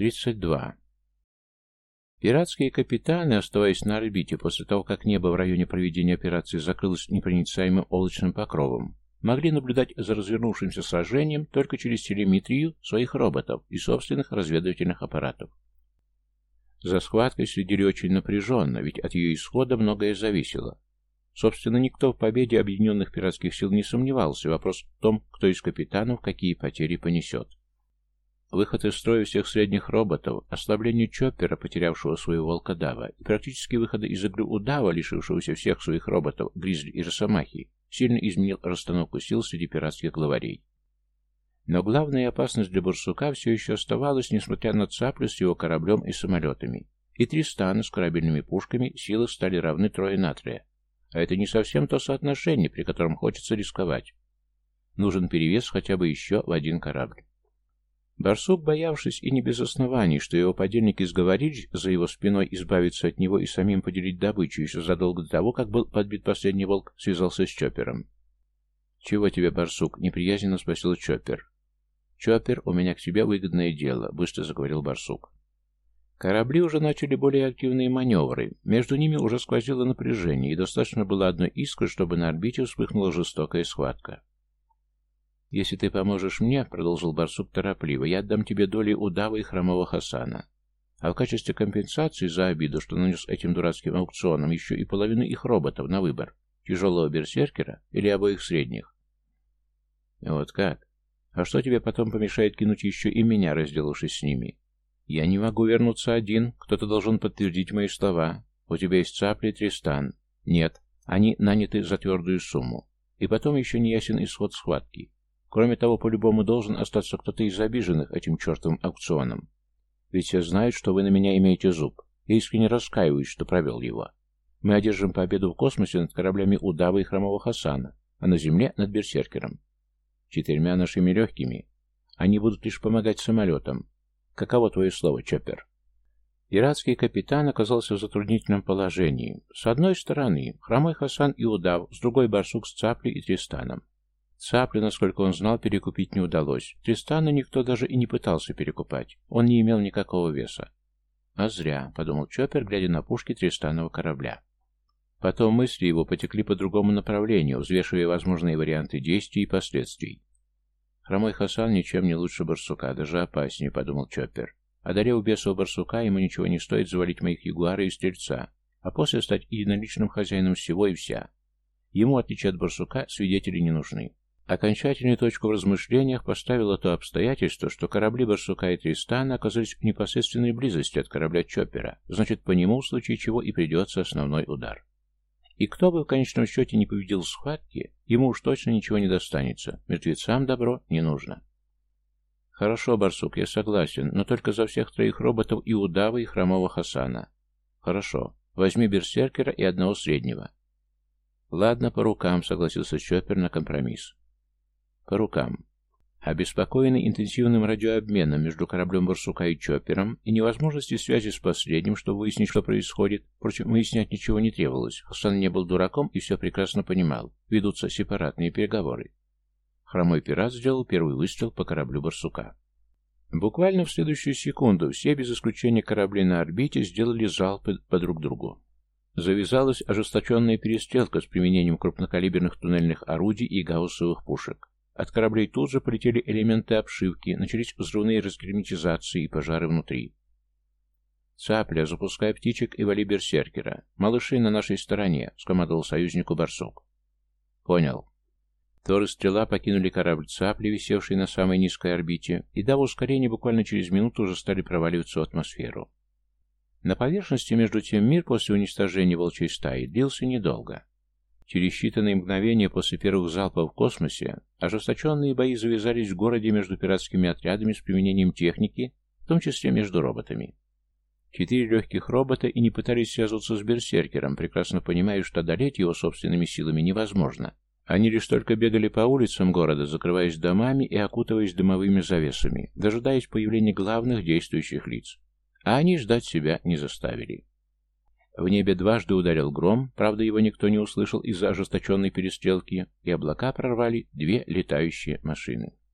32. Пиратские капитаны, оставаясь на орбите после того, как небо в районе проведения операции закрылось непроницаемым облачным покровом, могли наблюдать за развернувшимся сражением только через телеметрию своих роботов и собственных разведывательных аппаратов. За схваткой следили очень напряженно, ведь от ее исхода многое зависело. Собственно, никто в победе объединенных пиратских сил не сомневался, вопрос в том, кто из капитанов какие потери понесет. Выход из строя всех средних роботов, ослабление Чоппера, потерявшего своего волкодава, и практически выхода из игры удава, лишившегося всех своих роботов, Гризли и Росомахи, сильно изменил расстановку сил среди пиратских главарей. Но главная опасность для Барсука все еще оставалась, несмотря на цаплю с его кораблем и самолетами. И Тристана с корабельными пушками силы стали равны трое на трое. А это не совсем то соотношение, при котором хочется рисковать. Нужен перевес хотя бы еще в один корабль. Барсук, боявшись и не без оснований, что его подельники сговорились за его спиной избавиться от него и самим поделить добычу еще задолго до того, как был подбит последний волк, связался с Чоппером. «Чего тебе, барсук?» — неприязненно спросил Чоппер. «Чоппер, у меня к тебе выгодное дело», — быстро заговорил барсук. Корабли уже начали более активные маневры, между ними уже сквозило напряжение, и достаточно было одной искры, чтобы на орбите вспыхнула жестокая схватка. «Если ты поможешь мне, — продолжил барсук торопливо, — я отдам тебе доли удава и хромого Хасана. А в качестве компенсации за обиду, что нанес этим дурацким аукционом еще и половину их роботов на выбор, тяжелого берсеркера или обоих средних. Вот как? А что тебе потом помешает кинуть еще и меня, разделавшись с ними? Я не могу вернуться один, кто-то должен подтвердить мои слова. У тебя есть цапли, Тристан. Нет, они наняты за твердую сумму. И потом еще не ясен исход схватки. Кроме того, по-любому должен остаться кто-то из обиженных этим чертовым аукционом. Ведь все знают, что вы на меня имеете зуб. Я искренне раскаиваюсь, что провел его. Мы одержим победу в космосе над кораблями Удава и Хромого Хасана, а на Земле над Берсеркером. Четырьмя нашими легкими. Они будут лишь помогать самолетам. Каково твое слово, Чоппер? Пиратский капитан оказался в затруднительном положении. С одной стороны, Хромой Хасан и Удав, с другой Барсук с Цаплей и Тристаном. Цаплю, насколько он знал, перекупить не удалось. Тристана никто даже и не пытался перекупать. Он не имел никакого веса. А зря, подумал Чоппер, глядя на пушки Тристанова корабля. Потом мысли его потекли по другому направлению, взвешивая возможные варианты действий и последствий. Хромой Хасан ничем не лучше барсука, даже опаснее, подумал Чоппер. Одарив бесов барсука, ему ничего не стоит завалить моих ягуара и стрельца, а после стать единоличным хозяином всего и вся. Ему, отличие от барсука, свидетели не нужны. Окончательную точку в размышлениях поставило то обстоятельство, что корабли Барсука и Тристана оказались в непосредственной близости от корабля Чоппера, значит, по нему в случае чего и придется основной удар. И кто бы в конечном счете не победил в схватке, ему уж точно ничего не достанется, мертвецам добро не нужно. Хорошо, Барсук, я согласен, но только за всех троих роботов и удава, и хромого Хасана. Хорошо, возьми берсеркера и одного среднего. Ладно, по рукам, согласился Чоппер на компромисс. По рукам. Обеспокоенный интенсивным радиообменом между кораблем Барсука и Чоппером и невозможностью связи с последним, чтобы выяснить, что происходит, впрочем, выяснять ничего не требовалось. Хасан не был дураком и все прекрасно понимал. Ведутся сепаратные переговоры. Хромой пират сделал первый выстрел по кораблю Барсука. Буквально в следующую секунду все, без исключения корабли на орбите, сделали залпы по друг другу. Завязалась ожесточенная перестрелка с применением крупнокалиберных туннельных орудий и гауссовых пушек. От кораблей тут же полетели элементы обшивки, начались взрывные разгерметизации и пожары внутри. «Цапля, запускай птичек и вали берсеркера. Малыши на нашей стороне», — скомандовал союзнику Барсук. «Понял». Тор и Стрела покинули корабль Цапли, висевший на самой низкой орбите, и, дав ускорение, буквально через минуту уже стали проваливаться в атмосферу. На поверхности, между тем, мир после уничтожения волчьей стаи длился недолго. Через считанные мгновения после первых залпов в космосе ожесточенные бои завязались в городе между пиратскими отрядами с применением техники, в том числе между роботами. Четыре легких робота и не пытались связываться с Берсеркером, прекрасно понимая, что одолеть его собственными силами невозможно. Они лишь только бегали по улицам города, закрываясь домами и окутываясь дымовыми завесами, дожидаясь появления главных действующих лиц. А они ждать себя не заставили. В небе дважды ударил гром, правда его никто не услышал из-за ожесточенной перестрелки, и облака прорвали две летающие машины.